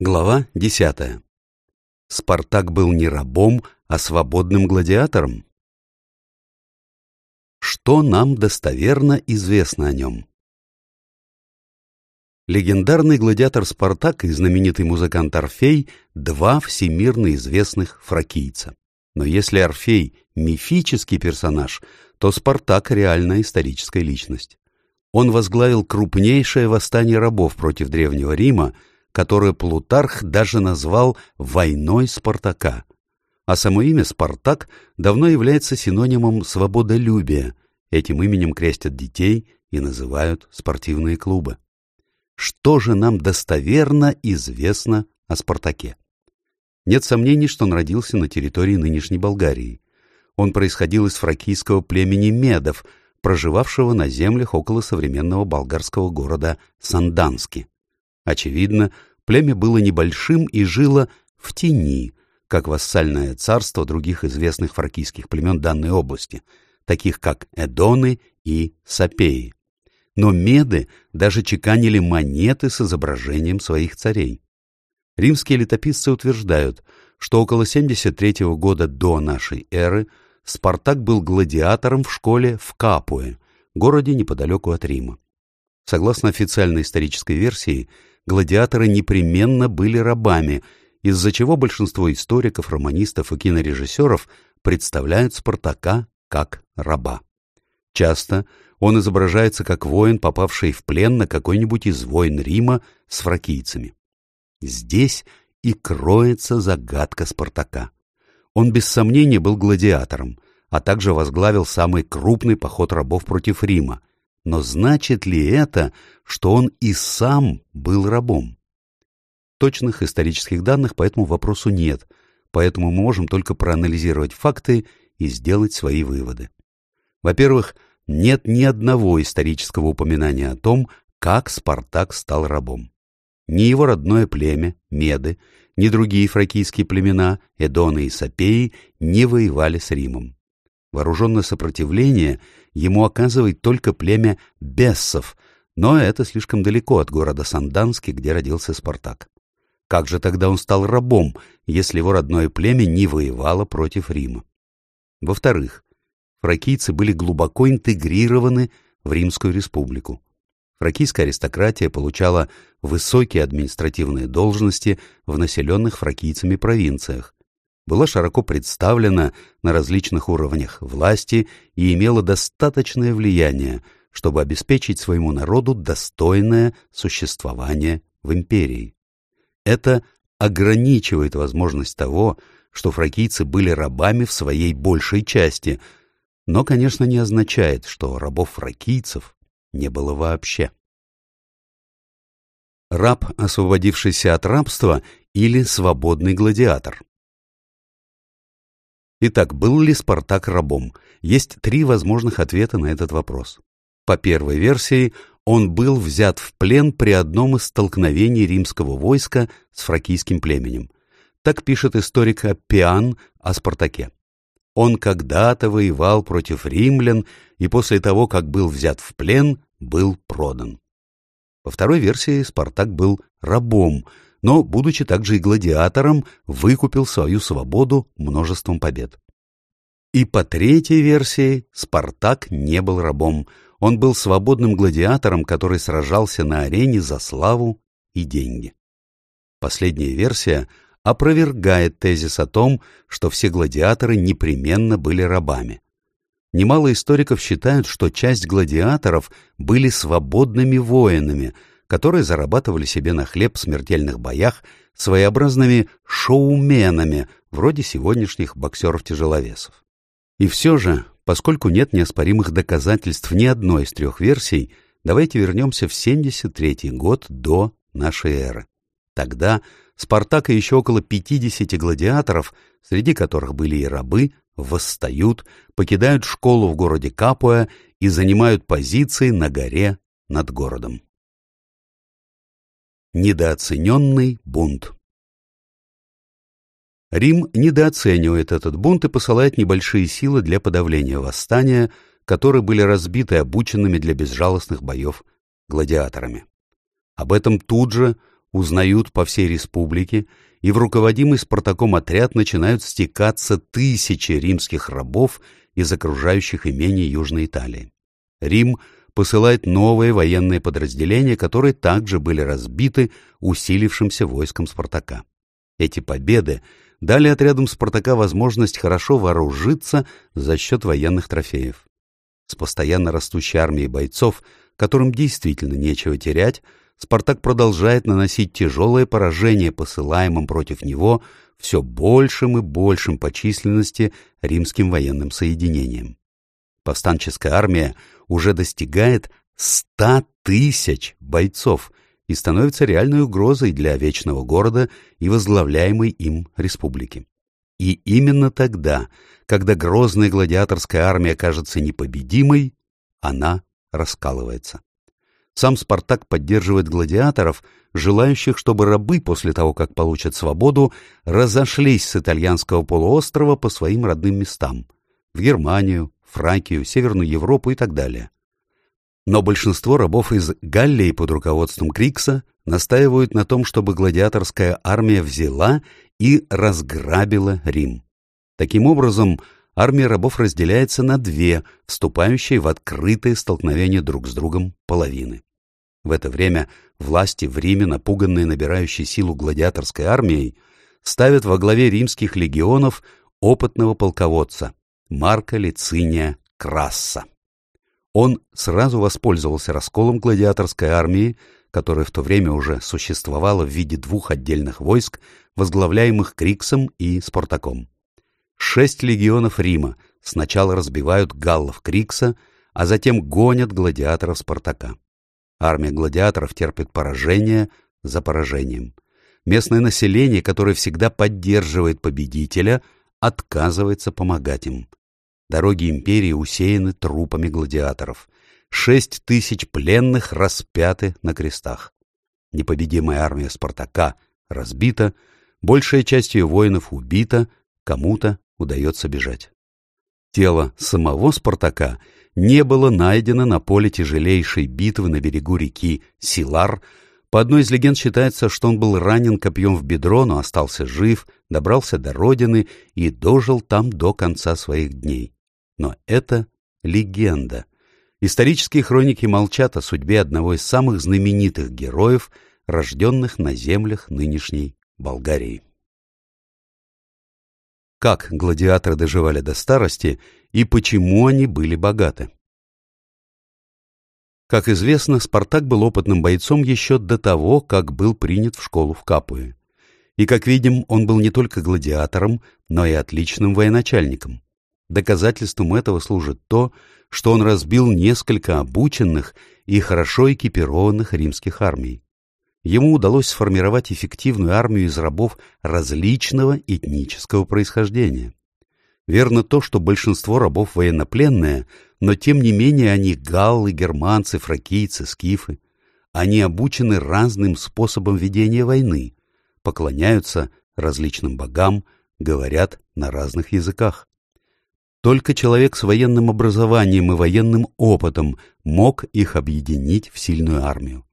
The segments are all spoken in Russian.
Глава десятая. Спартак был не рабом, а свободным гладиатором. Что нам достоверно известно о нем? Легендарный гладиатор Спартак и знаменитый музыкант Орфей – два всемирно известных фракийца. Но если Орфей – мифический персонаж, то Спартак – реальная историческая личность. Он возглавил крупнейшее восстание рабов против Древнего Рима, которое Плутарх даже назвал «войной Спартака». А само имя «Спартак» давно является синонимом свободолюбия. Этим именем крестят детей и называют спортивные клубы. Что же нам достоверно известно о Спартаке? Нет сомнений, что он родился на территории нынешней Болгарии. Он происходил из фракийского племени Медов – проживавшего на землях около современного болгарского города Сандански. Очевидно, племя было небольшим и жило в тени, как вассальное царство других известных фракийских племен данной области, таких как Эдоны и Сапеи. Но меды даже чеканили монеты с изображением своих царей. Римские летописцы утверждают, что около 73 года до нашей эры – Спартак был гладиатором в школе в Капуе, городе неподалеку от Рима. Согласно официальной исторической версии, гладиаторы непременно были рабами, из-за чего большинство историков, романистов и кинорежиссеров представляют Спартака как раба. Часто он изображается как воин, попавший в плен на какой-нибудь из войн Рима с фракийцами. Здесь и кроется загадка Спартака. Он без сомнения был гладиатором, а также возглавил самый крупный поход рабов против Рима. Но значит ли это, что он и сам был рабом? Точных исторических данных по этому вопросу нет, поэтому мы можем только проанализировать факты и сделать свои выводы. Во-первых, нет ни одного исторического упоминания о том, как Спартак стал рабом. Ни его родное племя, Меды, ни другие фракийские племена, Эдоны и Сапеи, не воевали с Римом. Вооруженное сопротивление ему оказывает только племя Бессов, но это слишком далеко от города Сандански, где родился Спартак. Как же тогда он стал рабом, если его родное племя не воевало против Рима? Во-вторых, фракийцы были глубоко интегрированы в Римскую республику. Фракийская аристократия получала высокие административные должности в населенных фракийцами провинциях, была широко представлена на различных уровнях власти и имела достаточное влияние, чтобы обеспечить своему народу достойное существование в империи. Это ограничивает возможность того, что фракийцы были рабами в своей большей части, но, конечно, не означает, что рабов-фракийцев не было вообще. Раб, освободившийся от рабства, или свободный гладиатор. Итак, был ли Спартак рабом? Есть три возможных ответа на этот вопрос. По первой версии, он был взят в плен при одном из столкновений римского войска с фракийским племенем. Так пишет историк Аппиан о Спартаке. Он когда-то воевал против римлян и после того, как был взят в плен, был продан. По второй версии, Спартак был рабом, но, будучи также и гладиатором, выкупил свою свободу множеством побед. И по третьей версии, Спартак не был рабом, он был свободным гладиатором, который сражался на арене за славу и деньги. Последняя версия опровергает тезис о том, что все гладиаторы непременно были рабами. Немало историков считают, что часть гладиаторов были свободными воинами, которые зарабатывали себе на хлеб в смертельных боях своеобразными шоуменами, вроде сегодняшних боксеров-тяжеловесов. И все же, поскольку нет неоспоримых доказательств ни одной из трех версий, давайте вернемся в 73 год до нашей эры. Тогда Спартак и еще около 50 гладиаторов, среди которых были и рабы, восстают, покидают школу в городе Капуя и занимают позиции на горе над городом. Недооцененный бунт Рим недооценивает этот бунт и посылает небольшие силы для подавления восстания, которые были разбиты обученными для безжалостных боев гладиаторами. Об этом тут же узнают по всей республике, и в руководимый Спартаком отряд начинают стекаться тысячи римских рабов из окружающих имений Южной Италии. Рим посылает новые военные подразделения, которые также были разбиты усилившимся войском Спартака. Эти победы дали отрядам Спартака возможность хорошо вооружиться за счет военных трофеев. С постоянно растущей армией бойцов, которым действительно нечего терять, Спартак продолжает наносить тяжелое поражение посылаемым против него все большим и большим по численности римским военным соединениям. Повстанческая армия уже достигает 100 тысяч бойцов и становится реальной угрозой для вечного города и возглавляемой им республики. И именно тогда, когда грозная гладиаторская армия кажется непобедимой, она раскалывается. Сам Спартак поддерживает гладиаторов, желающих, чтобы рабы после того, как получат свободу, разошлись с итальянского полуострова по своим родным местам – в Германию, Фракию, Северную Европу и так далее. Но большинство рабов из Галлии под руководством Крикса настаивают на том, чтобы гладиаторская армия взяла и разграбила Рим. Таким образом, армия рабов разделяется на две, вступающие в открытые столкновения друг с другом половины. В это время власти в Риме, напуганные набирающей силу гладиаторской армией, ставят во главе римских легионов опытного полководца Марка Лициния Красса. Он сразу воспользовался расколом гладиаторской армии, которая в то время уже существовала в виде двух отдельных войск, возглавляемых Криксом и Спартаком. Шесть легионов Рима сначала разбивают галлов Крикса, а затем гонят гладиаторов Спартака. Армия гладиаторов терпит поражение за поражением. Местное население, которое всегда поддерживает победителя, отказывается помогать им. Дороги империи усеяны трупами гладиаторов. Шесть тысяч пленных распяты на крестах. Непобедимая армия Спартака разбита, большая часть ее воинов убита, кому-то удается бежать. Тело самого Спартака не было найдено на поле тяжелейшей битвы на берегу реки Силар. По одной из легенд считается, что он был ранен копьем в бедро, но остался жив, добрался до родины и дожил там до конца своих дней. Но это легенда. Исторические хроники молчат о судьбе одного из самых знаменитых героев, рожденных на землях нынешней Болгарии. Как гладиаторы доживали до старости и почему они были богаты? Как известно, Спартак был опытным бойцом еще до того, как был принят в школу в Капуе. И, как видим, он был не только гладиатором, но и отличным военачальником. Доказательством этого служит то, что он разбил несколько обученных и хорошо экипированных римских армий. Ему удалось сформировать эффективную армию из рабов различного этнического происхождения. Верно то, что большинство рабов военнопленные, но тем не менее они галлы, германцы, фракийцы, скифы. Они обучены разным способам ведения войны, поклоняются различным богам, говорят на разных языках. Только человек с военным образованием и военным опытом мог их объединить в сильную армию.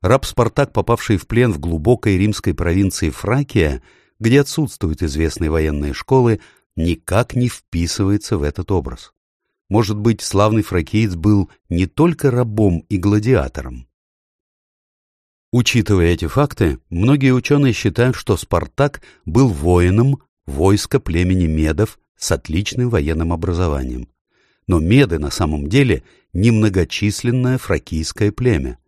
Раб Спартак, попавший в плен в глубокой римской провинции Фракия, где отсутствуют известные военные школы, никак не вписывается в этот образ. Может быть, славный фракиец был не только рабом и гладиатором. Учитывая эти факты, многие ученые считают, что Спартак был воином войска племени Медов с отличным военным образованием. Но меды на самом деле немногочисленное фракийское племя.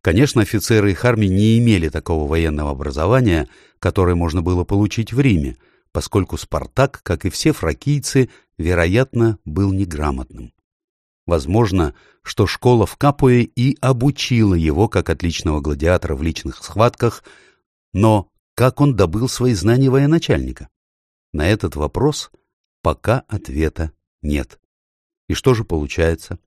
Конечно, офицеры их армии не имели такого военного образования, которое можно было получить в Риме, поскольку Спартак, как и все фракийцы, вероятно, был неграмотным. Возможно, что школа в Капуе и обучила его как отличного гладиатора в личных схватках, но как он добыл свои знания военачальника? На этот вопрос – Пока ответа нет. И что же получается?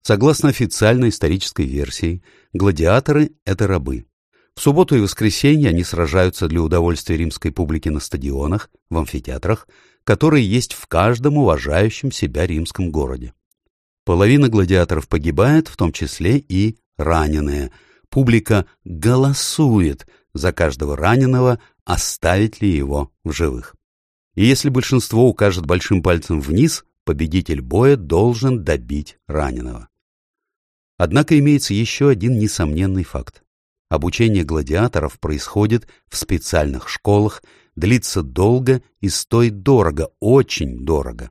Согласно официальной исторической версии, гладиаторы — это рабы. В субботу и воскресенье они сражаются для удовольствия римской публики на стадионах, в амфитеатрах, которые есть в каждом уважающем себя римском городе. Половина гладиаторов погибает, в том числе и раненые. Публика голосует за каждого раненого, оставить ли его в живых. И если большинство укажет большим пальцем вниз, победитель боя должен добить раненого. Однако имеется еще один несомненный факт. Обучение гладиаторов происходит в специальных школах, длится долго и стоит дорого, очень дорого.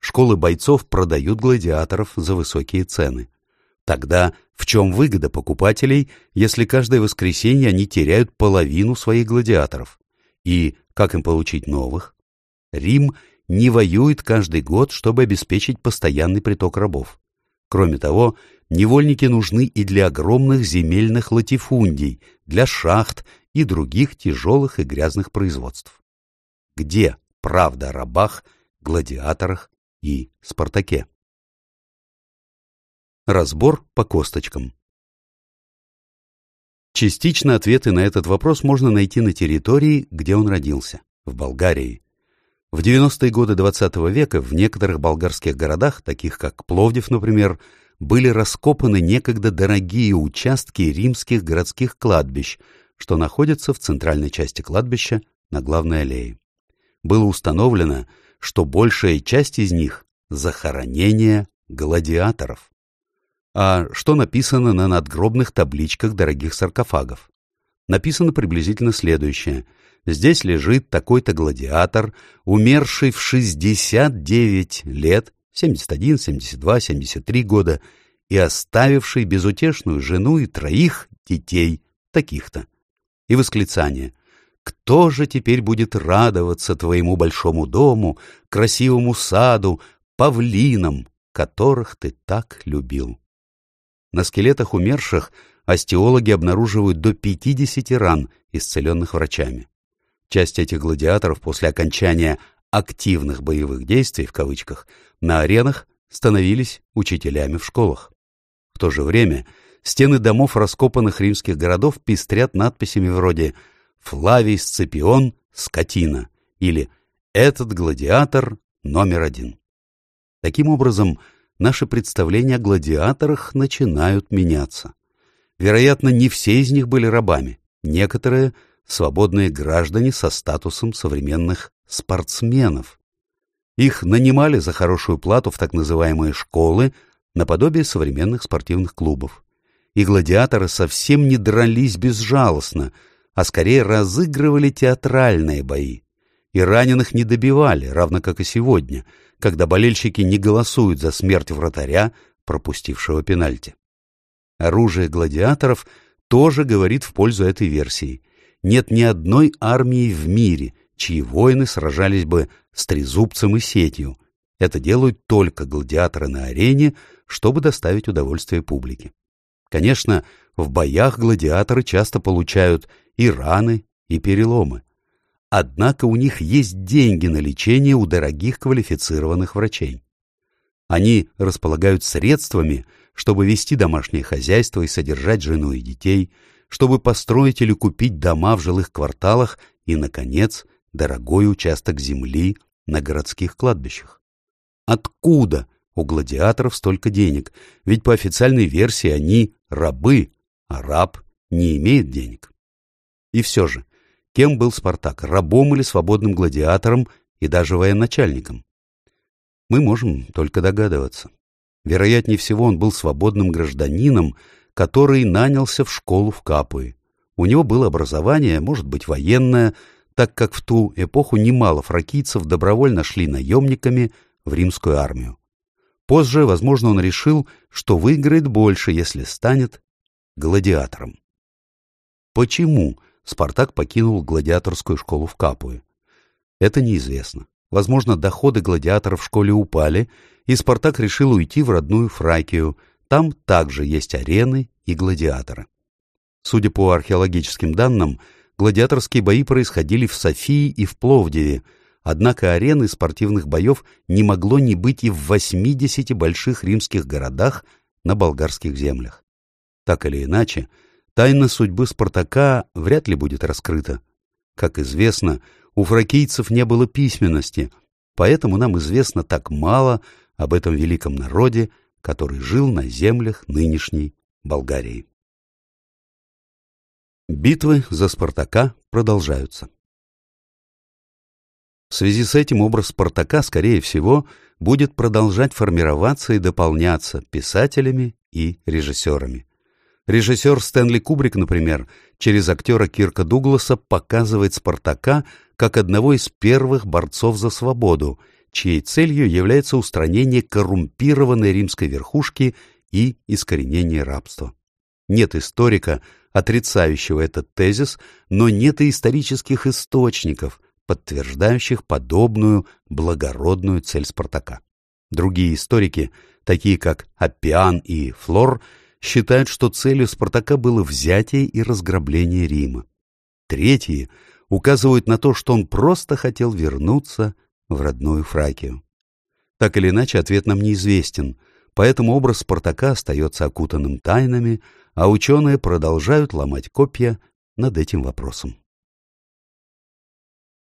Школы бойцов продают гладиаторов за высокие цены. Тогда в чем выгода покупателей, если каждое воскресенье они теряют половину своих гладиаторов? И как им получить новых? Рим не воюет каждый год, чтобы обеспечить постоянный приток рабов. Кроме того, невольники нужны и для огромных земельных латифундий, для шахт и других тяжелых и грязных производств. Где правда о рабах, гладиаторах и Спартаке? Разбор по косточкам. Частично ответы на этот вопрос можно найти на территории, где он родился, в Болгарии. В 90-е годы XX -го века в некоторых болгарских городах, таких как Пловдив, например, были раскопаны некогда дорогие участки римских городских кладбищ, что находятся в центральной части кладбища на главной аллее. Было установлено, что большая часть из них – захоронения гладиаторов. А что написано на надгробных табличках дорогих саркофагов? Написано приблизительно следующее. Здесь лежит такой-то гладиатор, умерший в 69 лет 71, 72, 73 года, и оставивший безутешную жену и троих детей, таких-то. И восклицание «Кто же теперь будет радоваться твоему большому дому, красивому саду, павлинам, которых ты так любил?» На скелетах умерших остеологи обнаруживают до 50 ран, исцеленных врачами. Часть этих гладиаторов после окончания «активных боевых действий» в кавычках на аренах становились учителями в школах. В то же время стены домов раскопанных римских городов пестрят надписями вроде «Флавий Сципион – скотина» или «Этот гладиатор номер один». Таким образом, наши представления о гладиаторах начинают меняться. Вероятно, не все из них были рабами, некоторые – свободные граждане со статусом современных спортсменов. Их нанимали за хорошую плату в так называемые школы, наподобие современных спортивных клубов. И гладиаторы совсем не дрались безжалостно, а скорее разыгрывали театральные бои. И раненых не добивали, равно как и сегодня, когда болельщики не голосуют за смерть вратаря, пропустившего пенальти. Оружие гладиаторов тоже говорит в пользу этой версии. Нет ни одной армии в мире, чьи воины сражались бы с трезубцем и сетью. Это делают только гладиаторы на арене, чтобы доставить удовольствие публике. Конечно, в боях гладиаторы часто получают и раны, и переломы. Однако у них есть деньги на лечение у дорогих квалифицированных врачей. Они располагают средствами, чтобы вести домашнее хозяйство и содержать жену и детей, чтобы построить или купить дома в жилых кварталах и, наконец, дорогой участок земли на городских кладбищах. Откуда у гладиаторов столько денег? Ведь по официальной версии они рабы, а раб не имеет денег. И все же, кем был Спартак, рабом или свободным гладиатором и даже военачальником? Мы можем только догадываться. Вероятнее всего, он был свободным гражданином, который нанялся в школу в Капуи. У него было образование, может быть, военное, так как в ту эпоху немало фракийцев добровольно шли наемниками в римскую армию. Позже, возможно, он решил, что выиграет больше, если станет гладиатором. Почему Спартак покинул гладиаторскую школу в Капуе? Это неизвестно. Возможно, доходы гладиаторов в школе упали, и Спартак решил уйти в родную Фракию. Там также есть арены и гладиаторы. Судя по археологическим данным, Гладиаторские бои происходили в Софии и в Пловдиве, однако арены спортивных боев не могло не быть и в 80 больших римских городах на болгарских землях. Так или иначе, тайна судьбы Спартака вряд ли будет раскрыта. Как известно, у фракийцев не было письменности, поэтому нам известно так мало об этом великом народе, который жил на землях нынешней Болгарии. Битвы за Спартака продолжаются. В связи с этим образ Спартака, скорее всего, будет продолжать формироваться и дополняться писателями и режиссерами. Режиссер Стэнли Кубрик, например, через актера Кирка Дугласа показывает Спартака как одного из первых борцов за свободу, чьей целью является устранение коррумпированной римской верхушки и искоренение рабства. Нет историка, отрицающего этот тезис, но нет и исторических источников, подтверждающих подобную благородную цель Спартака. Другие историки, такие как Аппиан и Флор, считают, что целью Спартака было взятие и разграбление Рима. Третьи указывают на то, что он просто хотел вернуться в родную Фракию. Так или иначе, ответ нам неизвестен, поэтому образ Спартака остается окутанным тайнами, а ученые продолжают ломать копья над этим вопросом.